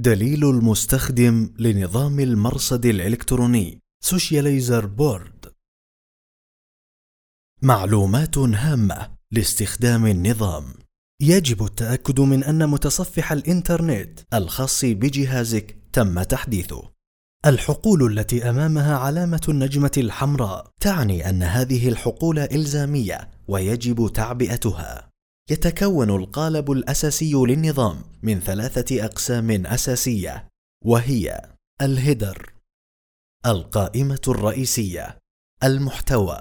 دليل المستخدم لنظام المرصد الإلكتروني Socializer Board. معلومات هامة لاستخدام النظام. يجب التأكد من أن متصفح الإنترنت الخاص بجهازك تم تحديثه. الحقول التي أمامها علامة النجمة الحمراء تعني أن هذه الحقول إلزامية ويجب تعبئتها. يتكون القالب الأساسي للنظام من ثلاثة أقسام أساسية وهي الهيدر القائمة الرئيسية المحتوى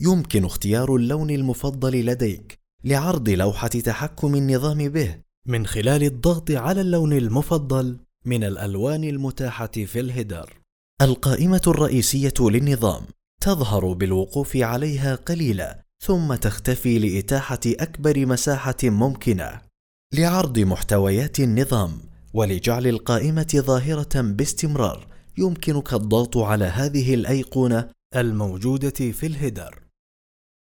يمكن اختيار اللون المفضل لديك لعرض لوحة تحكم النظام به من خلال الضغط على اللون المفضل من الألوان المتاحة في الهيدر. القائمة الرئيسية للنظام تظهر بالوقوف عليها قليلا ثم تختفي لإتاحة أكبر مساحة ممكنة لعرض محتويات النظام ولجعل القائمة ظاهرة باستمرار يمكنك الضغط على هذه الأيقونة الموجودة في الهيدر.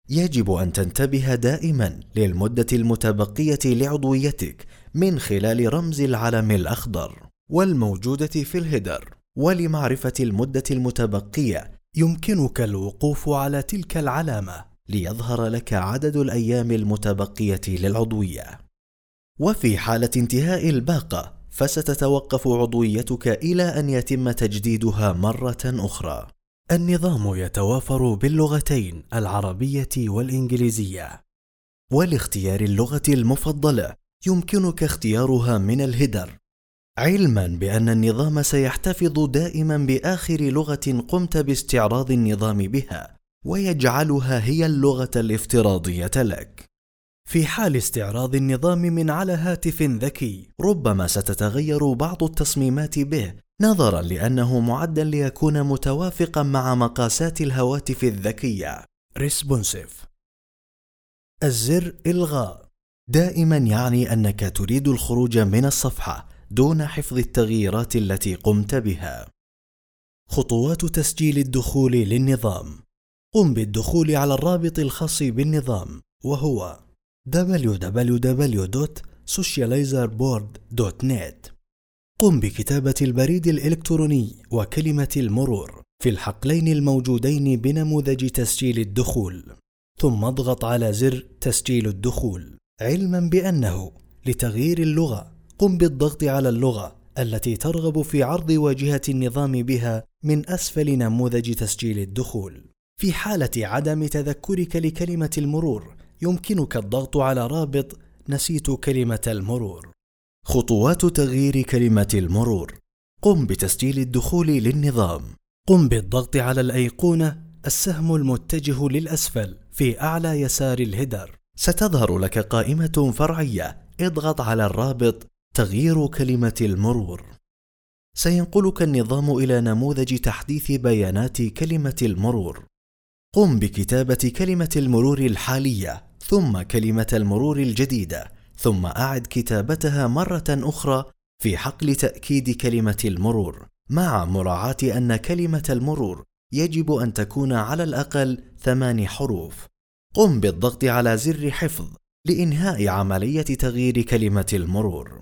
يجب أن تنتبه دائما للمدة المتبقية لعضويتك من خلال رمز العلم الأخضر. والموجودة في الهيدر ولمعرفة المدة المتبقية يمكنك الوقوف على تلك العلامة ليظهر لك عدد الأيام المتبقية للعضوية. وفي حالة انتهاء الباقة فستتوقف عضويتك إلى أن يتم تجديدها مرة أخرى. النظام يتوافر باللغتين العربية والإنجليزية. ولاختيار اللغة المفضلة يمكنك اختيارها من الهيدر علما بأن النظام سيحتفظ دائما بآخر لغة قمت باستعراض النظام بها. ويجعلها هي اللغة الافتراضية لك. في حال استعراض النظام من على هاتف ذكي ربما ستتغير بعض التصميمات به نظرا لأنه معد ليكون متوافقا مع مقاسات الهواتف الذكية. ريسبونسيف الزر إلغاء. دائما يعني أنك تريد الخروج من الصفحة دون حفظ التغييرات التي قمت بها. خطوات تسجيل الدخول للنظام. قم بالدخول على الرابط الخاص بالنظام وهو www.socializerboard.net قم بكتابة البريد الإلكتروني وكلمة المرور في الحقلين الموجودين بنموذج تسجيل الدخول ثم اضغط على زر تسجيل الدخول علما بأنه لتغيير اللغة قم بالضغط على اللغة التي ترغب في عرض واجهة النظام بها من أسفل نموذج تسجيل الدخول. في حالة عدم تذكرك لكلمة المرور، يمكنك الضغط على رابط نسيت كلمة المرور. خطوات تغيير كلمة المرور: قم بتسجيل الدخول للنظام. قم بالضغط على الأيقونة السهم المتجه للأسفل في أعلى يسار الهدر. ستظهر لك قائمة فرعية. اضغط على الرابط تغيير كلمة المرور سينقلك النظام إلى نموذج تحديث بيانات كلمة المرور قم بكتابة كلمة المرور الحالية ثم كلمة المرور الجديدة ثم أعد كتابتها مرة أخرى في حقل تأكيد كلمة المرور مع مراعاة أن كلمة المرور يجب أن تكون على الأقل ثمان حروف. قم بالضغط على زر حفظ لإنهاء عملية تغيير كلمة المرور.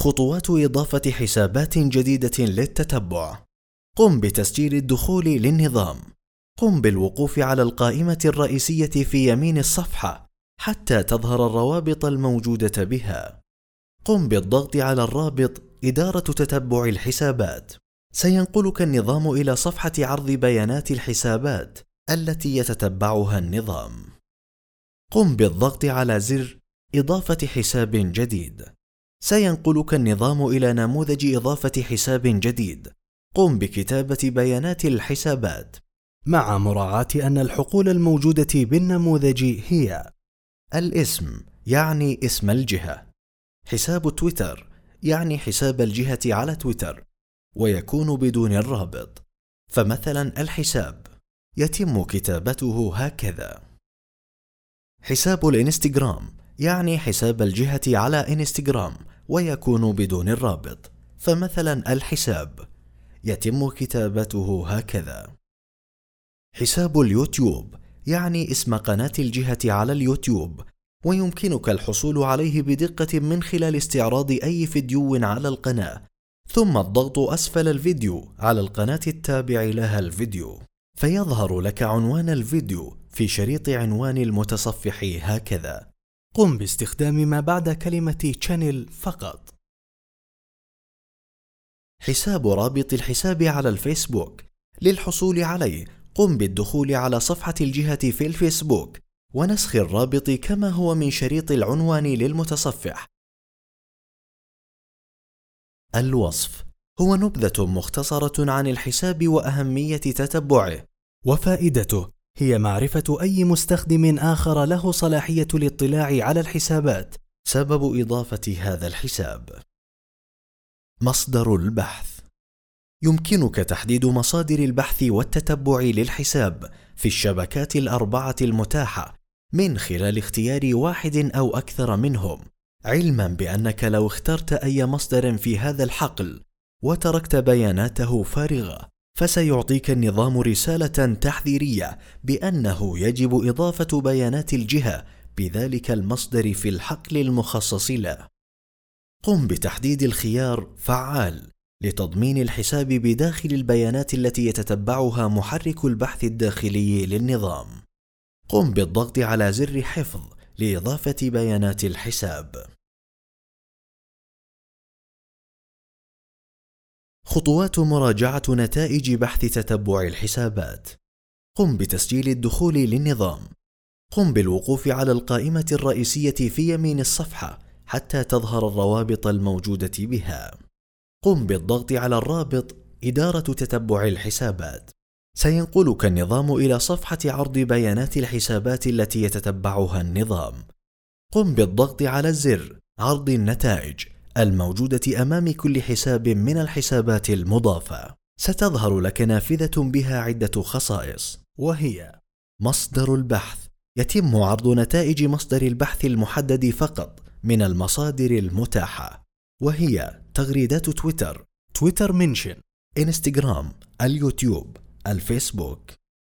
خطوات إضافة حسابات جديدة للتتبع. قم بتسجيل الدخول للنظام. قم بالوقوف على القائمة الرئيسية في يمين الصفحة حتى تظهر الروابط الموجودة بها. قم بالضغط على الرابط إدارة تتبع الحسابات. سينقلك النظام إلى صفحة عرض بيانات الحسابات التي يتتبعها النظام. قم بالضغط على زر إضافة حساب جديد. سينقلك النظام إلى نموذج إضافة حساب جديد. قم بكتابة بيانات الحسابات. مع مراعاة أن الحقول الموجودة بالنموذج هي الاسم يعني اسم الجهة. حساب تويتر يعني حساب الجهة على تويتر ويكون بدون الرابط. فمثلا الحساب يتم كتابته هكذا. حساب الإنستغرام يعني حساب الجهة على إنستغرام ويكون بدون الرابط. فمثلا الحساب. يتم كتابته هكذا. حساب اليوتيوب يعني اسم قناة الجهة على اليوتيوب ويمكنك الحصول عليه بدقة من خلال استعراض أي فيديو على القناة ثم الضغط أسفل الفيديو على القناة التابع لها الفيديو. فيظهر لك عنوان الفيديو في شريط عنوان المتصفح هكذا. قم باستخدام ما بعد كلمة channel فقط. حساب رابط الحساب على الفيسبوك. للحصول عليه قم بالدخول على صفحة الجهة في الفيسبوك ونسخ الرابط كما هو من شريط العنوان للمتصفح. الوصف. هو نبذة مختصرة عن الحساب وأهمية تتبعه. وفائدته. هي معرفة أي مستخدم آخر له صلاحية الاطلاع على الحسابات. سبب إضافة هذا الحساب. مصدر البحث يمكنك تحديد مصادر البحث والتتبع للحساب في الشبكات الأربعة المتاحة من خلال اختيار واحد أو أكثر منهم علما بأنك لو اخترت أي مصدر في هذا الحقل وتركت بياناته فارغة فسيعطيك النظام رسالة تحذيرية بأنه يجب إضافة بيانات الجهة بذلك المصدر في الحقل المخصص له. قم بتحديد الخيار فعال لتضمين الحساب بداخل البيانات التي يتتبعها محرك البحث الداخلي للنظام. قم بالضغط على زر حفظ لإضافة بيانات الحساب. خطوات مراجعة نتائج بحث تتبع الحسابات قم بتسجيل الدخول للنظام قم بالوقوف على القائمة الرئيسية في يمين الصفحة حتى تظهر الروابط الموجودة بها. قم بالضغط على الرابط إدارة تتبع الحسابات. سينقلك النظام إلى صفحة عرض بيانات الحسابات التي يتتبعها النظام. قم بالضغط على الزر عرض النتائج الموجودة أمام كل حساب من الحسابات المضافة. ستظهر لك نافذة بها عدة خصائص وهي مصدر البحث. يتم عرض نتائج مصدر البحث المحدد فقط. من المصادر المتاحة وهي تغريدات تويتر تويتر منشن إنستغرام اليوتيوب الفيسبوك.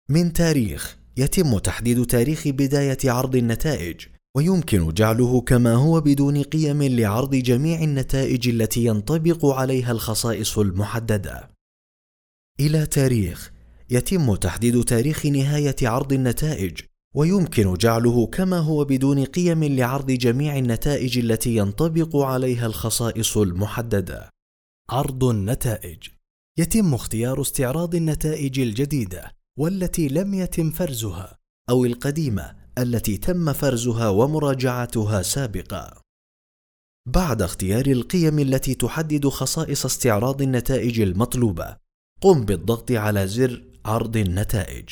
من تاريخ يتم تحديد تاريخ بداية عرض النتائج ويمكن جعله كما هو بدون قيم لعرض جميع النتائج التي ينطبق عليها الخصائص المحددة. إلى تاريخ يتم تحديد تاريخ نهاية عرض النتائج ويمكن جعله كما هو بدون قيم لعرض جميع النتائج التي ينطبق عليها الخصائص المحددة. عرض النتائج. يتم اختيار استعراض النتائج الجديدة والتي لم يتم فرزها أو القديمة التي تم فرزها ومراجعتها سابقا بعد اختيار القيم التي تحدد خصائص استعراض النتائج المطلوبة قم بالضغط على زر عرض النتائج.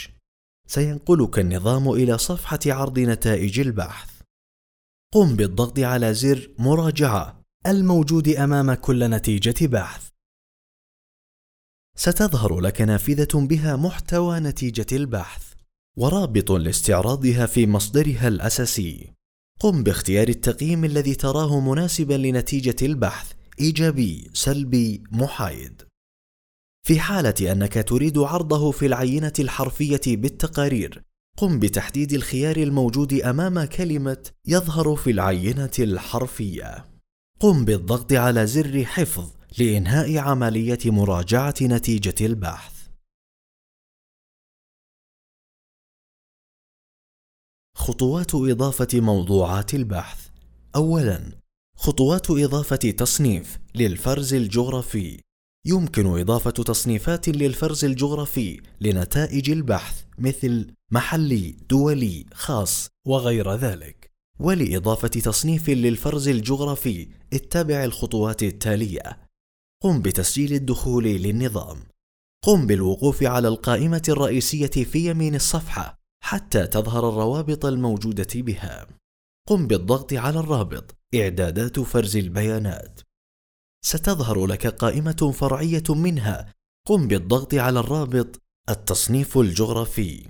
سينقلك النظام إلى صفحة عرض نتائج البحث. قم بالضغط على زر مراجعة الموجود أمام كل نتيجة بحث. ستظهر لك نافذة بها محتوى نتيجة البحث ورابط لاستعراضها في مصدرها الأساسي. قم باختيار التقييم الذي تراه مناسبا لنتيجة البحث إيجابي سلبي محايد. في حالة أنك تريد عرضه في العينة الحرفية بالتقارير قم بتحديد الخيار الموجود أمام كلمة يظهر في العينة الحرفية. قم بالضغط على زر حفظ لإنهاء عملية مراجعة نتيجة البحث. خطوات إضافة موضوعات البحث. أولاً خطوات إضافة تصنيف للفرز الجغرافي. يمكن إضافة تصنيفات للفرز الجغرافي لنتائج البحث مثل محلي، دولي، خاص وغير ذلك. ولإضافة تصنيف للفرز الجغرافي اتبع الخطوات التالية: قم بتسجيل الدخول للنظام. قم بالوقوف على القائمة الرئيسية في يمين الصفحة حتى تظهر الروابط الموجودة بها. قم بالضغط على الرابط إعدادات فرز البيانات. ستظهر لك قائمة فرعية منها. قم بالضغط على الرابط التصنيف الجغرافي.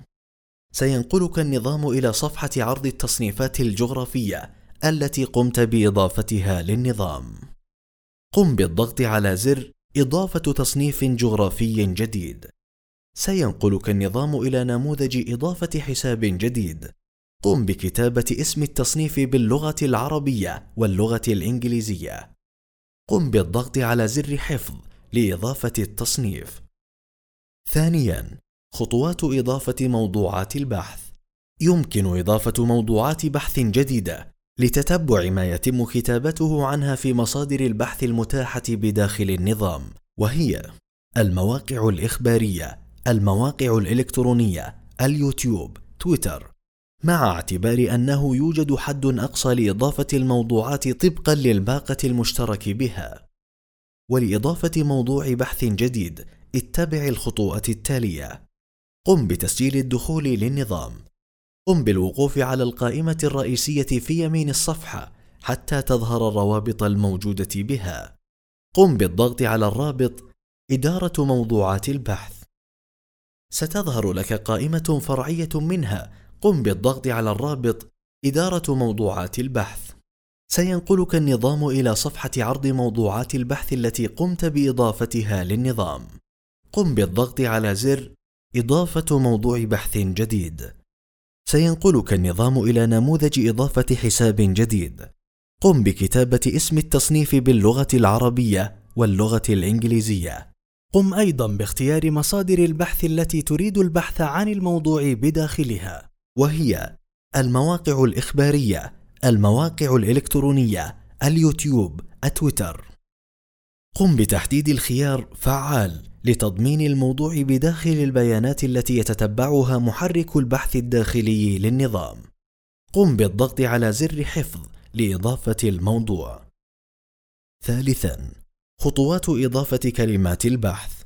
سينقلك النظام إلى صفحة عرض التصنيفات الجغرافية التي قمت بإضافتها للنظام. قم بالضغط على زر إضافة تصنيف جغرافي جديد. سينقلك النظام إلى نموذج إضافة حساب جديد قم بكتابة اسم التصنيف باللغة العربية واللغة الإنجليزية. قم بالضغط على زر حفظ لإضافة التصنيف. ثانياً، خطوات إضافة موضوعات البحث. يمكن إضافة موضوعات بحث جديدة لتتبع ما يتم كتابته عنها في مصادر البحث المتاحة بداخل النظام، وهي المواقع الإخبارية، المواقع الإلكترونية، اليوتيوب، تويتر، مع اعتبار أنه يوجد حد أقصى لإضافة الموضوعات طبقا للباقة المشترك بها. ولإضافة موضوع بحث جديد، اتبع الخطوات التالية: قم بتسجيل الدخول للنظام. قم بالوقوف على القائمة الرئيسية في يمين الصفحة حتى تظهر الروابط الموجودة بها. قم بالضغط على الرابط إدارة موضوعات البحث. ستظهر لك قائمة فرعية منها قم بالضغط على الرابط إدارة موضوعات البحث. سينقلك النظام إلى صفحة عرض موضوعات البحث التي قمت بإضافتها للنظام. قم بالضغط على زر إضافة موضوع بحث جديد. سينقلك النظام إلى نموذج إضافة حساب جديد. قم بكتابة اسم التصنيف باللغة العربية واللغة الإنجليزية. قم أيضا باختيار مصادر البحث التي تريد البحث عن الموضوع بداخلها. وهي المواقع الإخبارية، المواقع الإلكترونية، اليوتيوب، التويتر. قم بتحديد الخيار فعال لتضمين الموضوع بداخل البيانات التي يتتبعها محرك البحث الداخلي للنظام. قم بالضغط على زر حفظ لإضافة الموضوع. ثالثاً: خطوات إضافة كلمات البحث.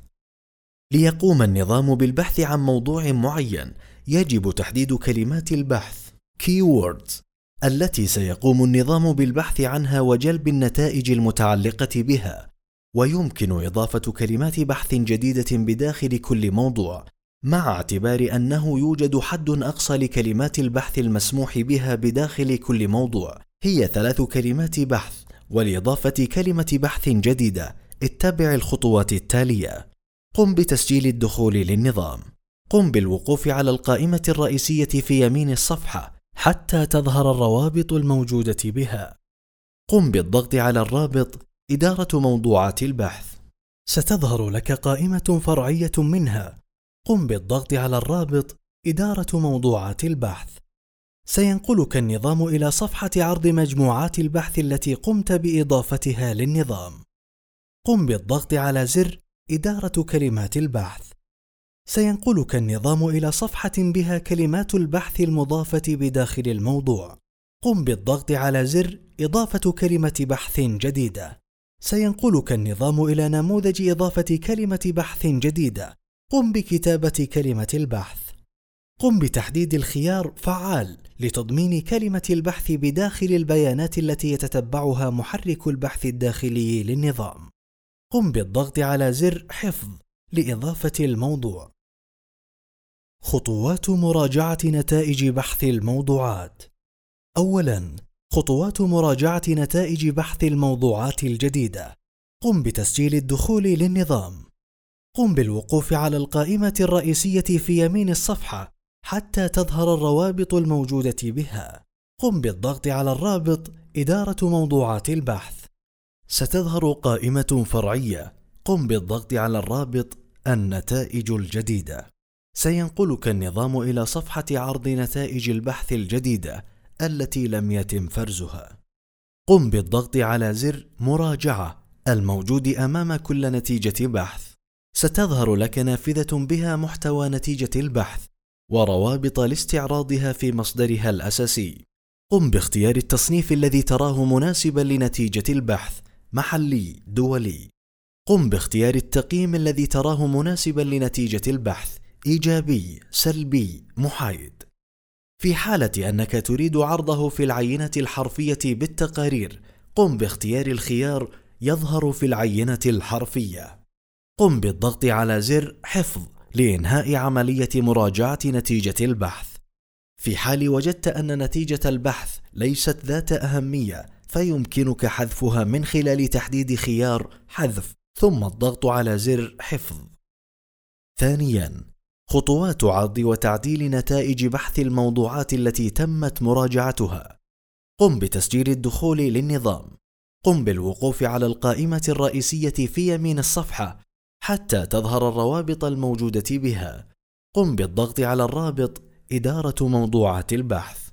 ليقوم النظام بالبحث عن موضوع معين يجب تحديد كلمات البحث keywords التي سيقوم النظام بالبحث عنها وجلب النتائج المتعلقة بها ويمكن إضافة كلمات بحث جديدة بداخل كل موضوع مع اعتبار أنه يوجد حد أقصى لكلمات البحث المسموح بها بداخل كل موضوع هي ثلاث كلمات بحث ولإضافة كلمة بحث جديدة اتبع الخطوات التالية. قم بتسجيل الدخول للنظام. قم بالوقوف على القائمة الرئيسية في يمين الصفحة حتى تظهر الروابط الموجودة بها. قم بالضغط على الرابط إدارة موضوعات البحث. ستظهر لك قائمة فرعية منها. قم بالضغط على الرابط إدارة موضوعات البحث. سينقلك النظام إلى صفحة عرض مجموعات البحث التي قمت بإضافتها للنظام. قم بالضغط على زر إدارة كلمات البحث. سينقلك النظام إلى صفحة بها كلمات البحث المضافة بداخل الموضوع. قم بالضغط على زر إضافة كلمة بحث جديدة. سينقلك النظام إلى نموذج إضافة كلمة بحث جديدة. قم بكتابة كلمة البحث. قم بتحديد الخيار فعال لتضمين كلمة البحث بداخل البيانات التي يتتبعها محرك البحث الداخلي للنظام. قم بالضغط على زر حفظ لإضافة الموضوع. خطوات مراجعة نتائج بحث الموضوعات. أولاً خطوات مراجعة نتائج بحث الموضوعات الجديدة. قم بتسجيل الدخول للنظام. قم بالوقوف على القائمة الرئيسية في يمين الصفحة حتى تظهر الروابط الموجودة بها. قم بالضغط على الرابط إدارة موضوعات البحث. ستظهر قائمة فرعية. قم بالضغط على الرابط النتائج الجديدة. سينقلك النظام إلى صفحة عرض نتائج البحث الجديدة التي لم يتم فرزها. قم بالضغط على زر مراجعة الموجود أمام كل نتيجة بحث. ستظهر لك نافذة بها محتوى نتيجة البحث وروابط لاستعراضها في مصدرها الأساسي. قم باختيار التصنيف الذي تراه مناسبا لنتيجة البحث محلي دولي. قم باختيار التقييم الذي تراه مناسبا لنتيجة البحث إيجابي سلبي محايد. في حالة أنك تريد عرضه في العينة الحرفية بالتقارير قم باختيار الخيار يظهر في العينة الحرفية. قم بالضغط على زر حفظ لإنهاء عملية مراجعة نتيجة البحث. في حال وجدت أن نتيجة البحث ليست ذات أهمية فيمكنك حذفها من خلال تحديد خيار حذف ثم الضغط على زر حفظ. ثانيا خطوات عرض وتعديل نتائج بحث الموضوعات التي تمت مراجعتها. قم بتسجيل الدخول للنظام. قم بالوقوف على القائمة الرئيسية في يمين الصفحة حتى تظهر الروابط الموجودة بها. قم بالضغط على الرابط إدارة موضوعات البحث.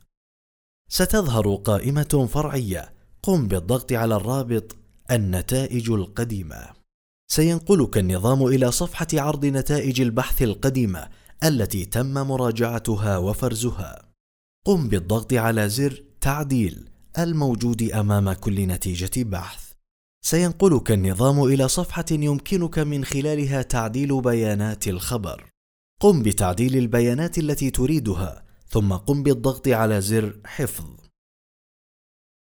ستظهر قائمة فرعية. قم بالضغط على الرابط النتائج القديمة. سينقلك النظام إلى صفحة عرض نتائج البحث القديمة التي تم مراجعتها وفرزها. قم بالضغط على زر تعديل الموجود أمام كل نتيجة بحث. سينقلك النظام إلى صفحة يمكنك من خلالها تعديل بيانات الخبر. قم بتعديل البيانات التي تريدها ثم قم بالضغط على زر حفظ.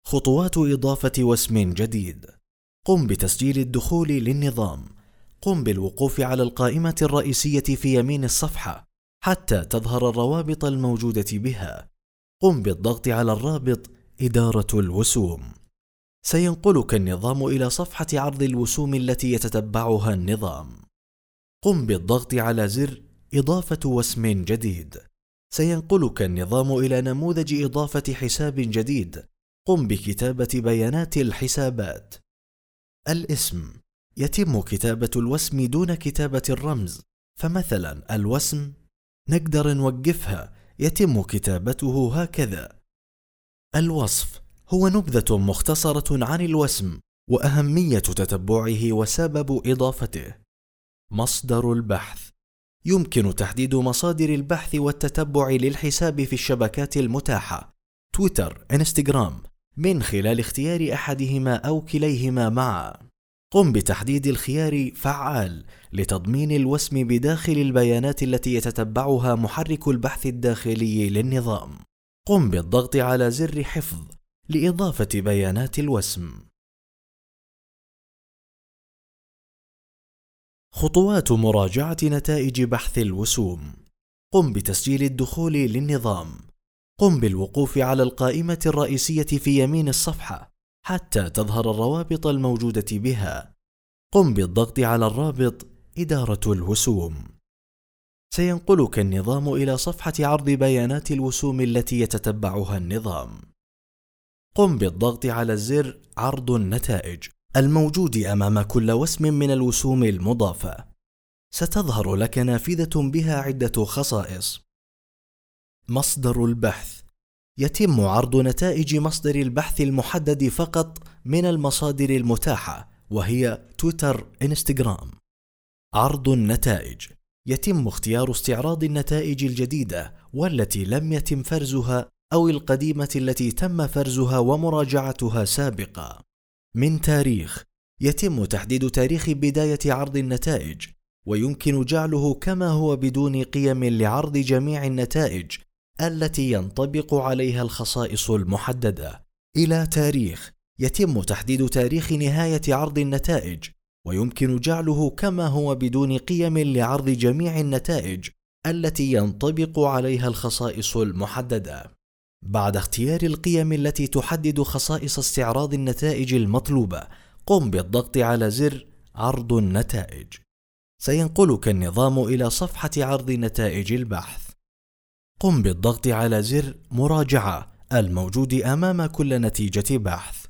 خطوات إضافة واسم جديد. قم بتسجيل الدخول للنظام. قم بالوقوف على القائمة الرئيسية في يمين الصفحة حتى تظهر الروابط الموجودة بها. قم بالضغط على الرابط إدارة الوسوم. سينقلك النظام إلى صفحة عرض الوسوم التي يتتبعها النظام. قم بالضغط على زر إضافة وسم جديد. سينقلك النظام إلى نموذج إضافة حساب جديد. قم بكتابة بيانات الحسابات. الاسم. يتم كتابة الوسم دون كتابة الرمز. فمثلا الوسم نقدر نوقفها. يتم كتابته هكذا. الوصف هو نبذة مختصرة عن الوسم وأهمية تتبعه وسبب إضافته. مصدر البحث. يمكن تحديد مصادر البحث والتتبع للحساب في الشبكات المتاحة. تويتر، إنستغرام. من خلال اختيار أحدهما أو كليهما معا. قم بتحديد الخيار فعال لتضمين الوسم بداخل البيانات التي يتتبعها محرك البحث الداخلي للنظام. قم بالضغط على زر حفظ لإضافة بيانات الوسم. خطوات مراجعة نتائج بحث الوسوم. قم بتسجيل الدخول للنظام. قم بالوقوف على القائمة الرئيسية في يمين الصفحة حتى تظهر الروابط الموجودة بها. قم بالضغط على الرابط إدارة الوسوم. سينقلك النظام إلى صفحة عرض بيانات الوسوم التي يتتبعها النظام. قم بالضغط على الزر عرض النتائج الموجود أمام كل وسم من الوسوم المضافة. ستظهر لك نافذة بها عدة خصائص. مصدر البحث. يتم عرض نتائج مصدر البحث المحدد فقط من المصادر المتاحة وهي تويتر انستغرام. عرض النتائج. يتم اختيار استعراض النتائج الجديدة والتي لم يتم فرزها أو القديمة التي تم فرزها ومراجعتها سابقا من تاريخ. يتم تحديد تاريخ بداية عرض النتائج ويمكن جعله كما هو بدون قيم لعرض جميع النتائج التي ينطبق عليها الخصائص المحددة. إلى تاريخ يتم تحديد تاريخ نهاية عرض النتائج ويمكن جعله كما هو بدون قيم لعرض جميع النتائج التي ينطبق عليها الخصائص المحددة. بعد اختيار القيم التي تحدد خصائص استعراض النتائج المطلوبة قم بالضغط على زر عرض النتائج. سينقلك النظام إلى صفحة عرض نتائج البحث. قم بالضغط على زر مراجعة الموجود أمام كل نتيجة بحث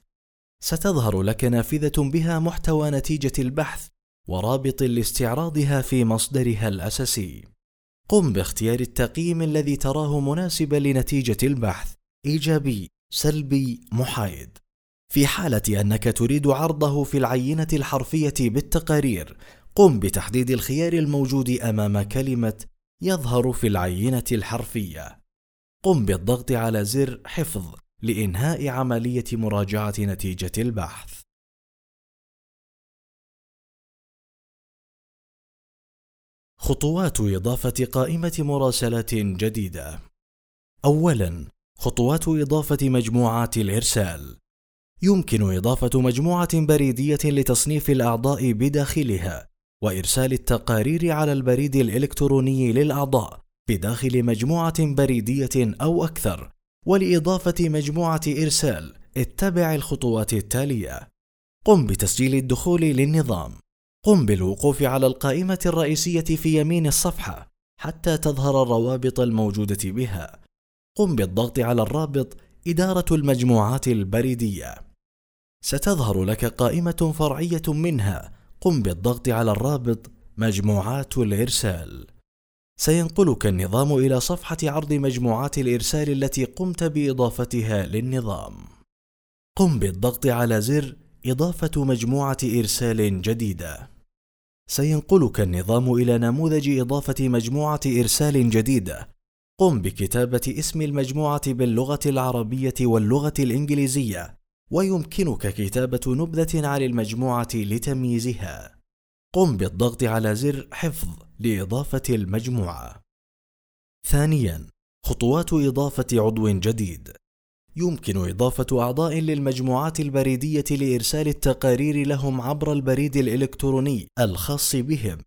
ستظهر لك نافذة بها محتوى نتيجة البحث ورابط لاستعراضها في مصدرها الأساسي. قم باختيار التقييم الذي تراه مناسبا لنتيجة البحث، إيجابي، سلبي، محايد. في حالة أنك تريد عرضه في العينة الحرفية بالتقارير، قم بتحديد الخيار الموجود أمام كلمة يظهر في العينة الحرفية. قم بالضغط على زر حفظ لإنهاء عملية مراجعة نتيجة البحث. خطوات إضافة قائمة مراسلات جديدة. أولاً، خطوات إضافة مجموعات الإرسال. يمكن إضافة مجموعة بريدية لتصنيف الأعضاء بداخلها، وإرسال التقارير على البريد الإلكتروني للأعضاء بداخل مجموعة بريدية أو أكثر ولإضافة مجموعة إرسال اتبع الخطوات التالية. قم بتسجيل الدخول للنظام. قم بالوقوف على القائمة الرئيسية في يمين الصفحة حتى تظهر الروابط الموجودة بها. قم بالضغط على الرابط إدارة المجموعات البريدية. ستظهر لك قائمة فرعية منها قم بالضغط على الرابط مجموعات الإرسال. سينقلك النظام إلى صفحة عرض مجموعات الإرسال التي قمت بإضافتها للنظام. قم بالضغط على زر إضافة مجموعة إرسال جديدة. سينقلك النظام إلى نموذج إضافة مجموعة إرسال جديدة. قم بكتابة اسم المجموعة باللغة العربية واللغة الإنجليزية. ويمكنك كتابة نبذة عن المجموعة لتمييزها. قم بالضغط على زر حفظ لإضافة المجموعة. ثانيا خطوات إضافة عضو جديد. يمكن إضافة أعضاء للمجموعات البريدية لإرسال التقارير لهم عبر البريد الإلكتروني الخاص بهم.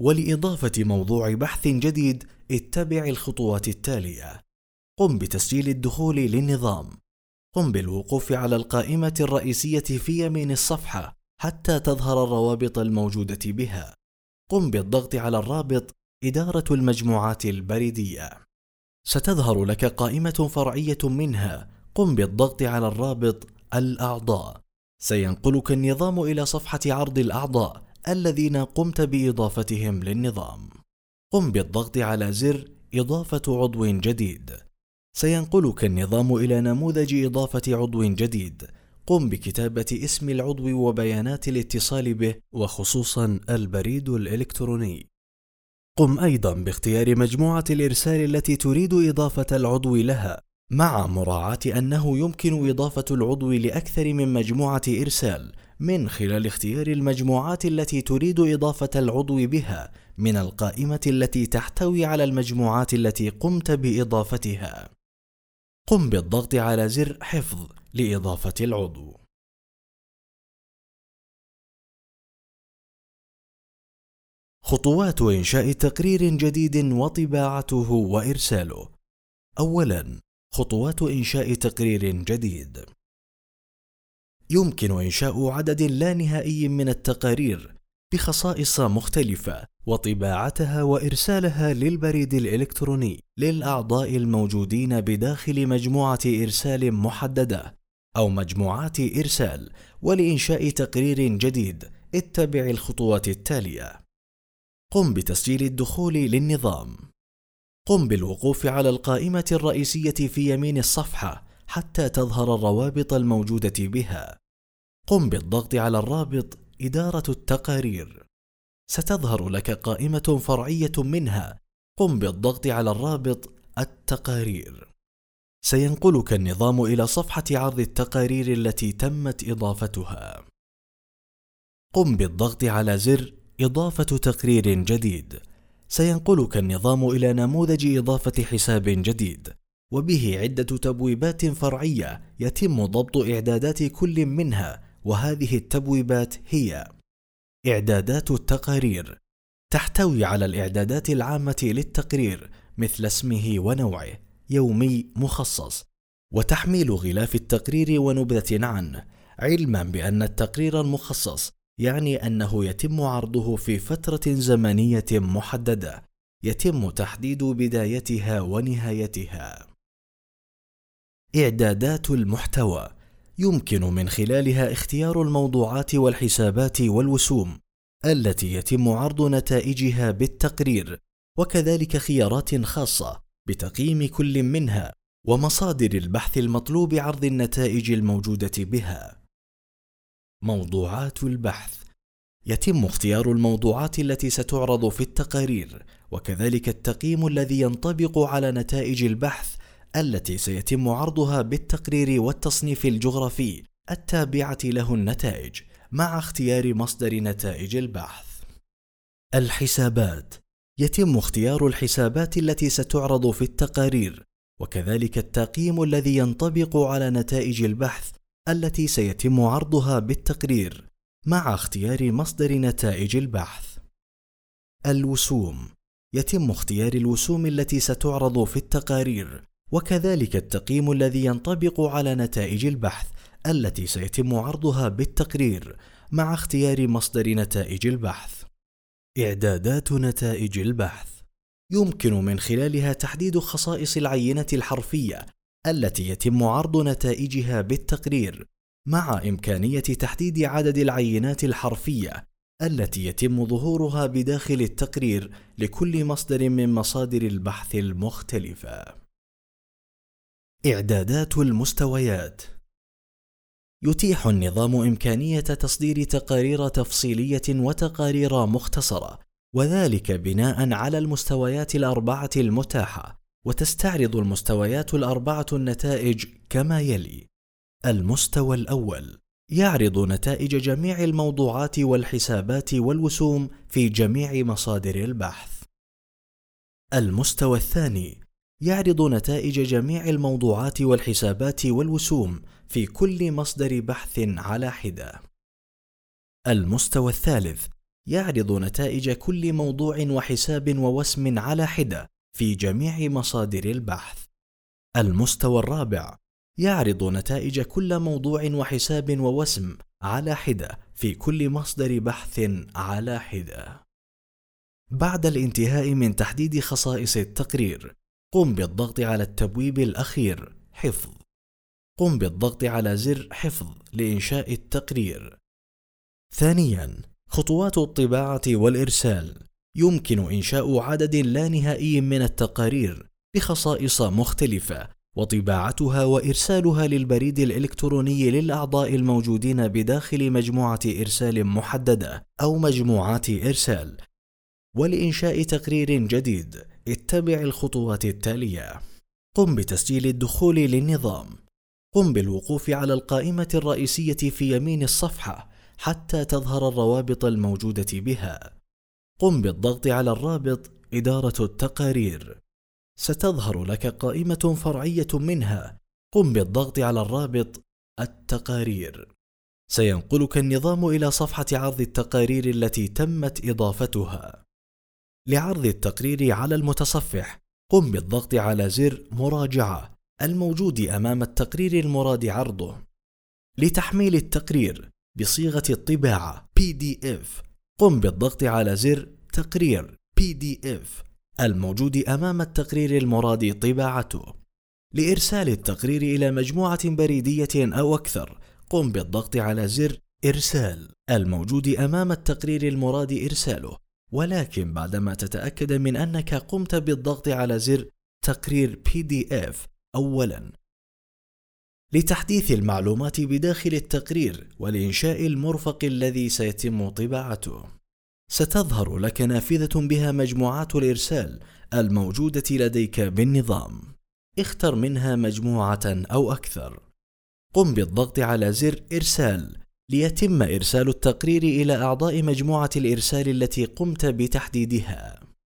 ولإضافة موضوع بحث جديد اتبع الخطوات التالية. قم بتسجيل الدخول للنظام. قم بالوقوف على القائمة الرئيسية في يمين الصفحة حتى تظهر الروابط الموجودة بها. قم بالضغط على الرابط إدارة المجموعات البريدية. ستظهر لك قائمة فرعية منها. قم بالضغط على الرابط الأعضاء. سينقلك النظام إلى صفحة عرض الأعضاء الذين قمت بإضافتهم للنظام. قم بالضغط على زر إضافة عضو جديد. سينقلك النظام إلى نموذج إضافة عضو جديد قم بكتابة اسم العضو وبيانات الاتصال به وخصوصا البريد الإلكتروني قم أيضا باختيار مجموعة الإرسال التي تريد إضافة العضو لها مع مراعاة أنه يمكن إضافة العضو لأكثر من مجموعة إرسال من خلال اختيار المجموعات التي تريد إضافة العضو بها من القائمة التي تحتوي على المجموعات التي قمت بإضافتها. قم بالضغط على زر حفظ لإضافة العضو. خطوات إنشاء تقرير جديد وطباعته وإرساله. أولاً: خطوات إنشاء تقرير جديد. يمكن إنشاء عدد لا نهائي من التقارير بخصائص مختلفة وطباعتها وإرسالها للبريد الإلكتروني للأعضاء الموجودين بداخل مجموعة إرسال محددة أو مجموعات إرسال ولإنشاء تقرير جديد اتبع الخطوات التالية. قم بتسجيل الدخول للنظام. قم بالوقوف على القائمة الرئيسية في يمين الصفحة حتى تظهر الروابط الموجودة بها. قم بالضغط على الرابط إدارة التقارير. ستظهر لك قائمة فرعية منها. قم بالضغط على الرابط التقارير. سينقلك النظام إلى صفحة عرض التقارير التي تمت إضافتها. قم بالضغط على زر إضافة تقرير جديد. سينقلك النظام إلى نموذج إضافة حساب جديد. وبه عدة تبويبات فرعية يتم ضبط إعدادات كل منها وهذه التبويبات هي إعدادات التقارير. تحتوي على الإعدادات العامة للتقرير مثل اسمه ونوعه يومي مخصص وتحميل غلاف التقرير ونبذة عنه علما بأن التقرير المخصص يعني أنه يتم عرضه في فترة زمنية محددة يتم تحديد بدايتها ونهايتها. إعدادات المحتوى. يمكن من خلالها اختيار الموضوعات والحسابات والوسوم التي يتم عرض نتائجها بالتقرير وكذلك خيارات خاصة بتقييم كل منها ومصادر البحث المطلوب عرض النتائج الموجودة بها. موضوعات البحث يتم اختيار الموضوعات التي ستعرض في التقارير وكذلك التقييم الذي ينطبق على نتائج البحث التي سيتم عرضها بالتقرير والتصنيف الجغرافي التابعة له النتائج مع اختيار مصدر نتائج البحث. الحسابات يتم اختيار الحسابات التي ستعرض في التقارير وكذلك التقييم الذي ينطبق على نتائج البحث التي سيتم عرضها بالتقرير مع اختيار مصدر نتائج البحث. الوسوم يتم اختيار الوسوم التي ستعرض في التقارير وكذلك التقييم الذي ينطبق على نتائج البحث التي سيتم عرضها بالتقرير مع اختيار مصدر نتائج البحث إعدادات نتائج البحث يمكن من خلالها تحديد خصائص العينة الحرفية التي يتم عرض نتائجها بالتقرير مع إمكانية تحديد عدد العينات الحرفية التي يتم ظهورها بداخل التقرير لكل مصدر من مصادر البحث المختلفة. إعدادات المستويات يتيح النظام إمكانية تصدير تقارير تفصيلية وتقارير مختصرة، وذلك بناء على المستويات الأربعة المتاحة، وتستعرض المستويات الأربعة النتائج كما يلي: المستوى الأول يعرض نتائج جميع الموضوعات والحسابات والوسوم في جميع مصادر البحث. المستوى الثاني يعرض نتائج جميع الموضوعات والحسابات والوسوم في كل مصدر بحث على حدة. المستوى الثالث يعرض نتائج كل موضوع وحساب ووسم على حدة في جميع مصادر البحث. المستوى الرابع يعرض نتائج كل موضوع وحساب ووسم على حدة في كل مصدر بحث على حدة بعد الانتهاء من تحديد خصائص التقرير قم بالضغط على التبويب الأخير حفظ. قم بالضغط على زر حفظ لإنشاء التقرير. ثانيا خطوات الطباعة والإرسال. يمكن إنشاء عدد لا نهائي من التقارير بخصائص مختلفة وطباعتها وإرسالها للبريد الإلكتروني للأعضاء الموجودين بداخل مجموعة إرسال محددة أو مجموعات إرسال. ولإنشاء تقرير جديد. اتبع الخطوات التالية. قم بتسجيل الدخول للنظام. قم بالوقوف على القائمة الرئيسية في يمين الصفحة حتى تظهر الروابط الموجودة بها. قم بالضغط على الرابط إدارة التقارير. ستظهر لك قائمة فرعية منها. قم بالضغط على الرابط التقارير. سينقلك النظام إلى صفحة عرض التقارير التي تمت إضافتها. لعرض التقرير على المتصفح. قم بالضغط على زر مراجعة الموجود أمام التقرير المراد عرضه. لتحميل التقرير بصيغة الطباعة PDF قم بالضغط على زر تقرير PDF الموجود أمام التقرير المراد طباعته. لإرسال التقرير إلى مجموعة بريدية أو أكثر. قم بالضغط على زر إرسال الموجود أمام التقرير المراد إرساله. ولكن بعدما تتأكد من أنك قمت بالضغط على زر تقرير PDF أولا لتحديث المعلومات بداخل التقرير ولإنشاء المرفق الذي سيتم طباعته ستظهر لك نافذة بها مجموعات الإرسال الموجودة لديك بالنظام. اختر منها مجموعة أو أكثر. قم بالضغط على زر إرسال ليتم إرسال التقرير إلى أعضاء مجموعة الإرسال التي قمت بتحديدها.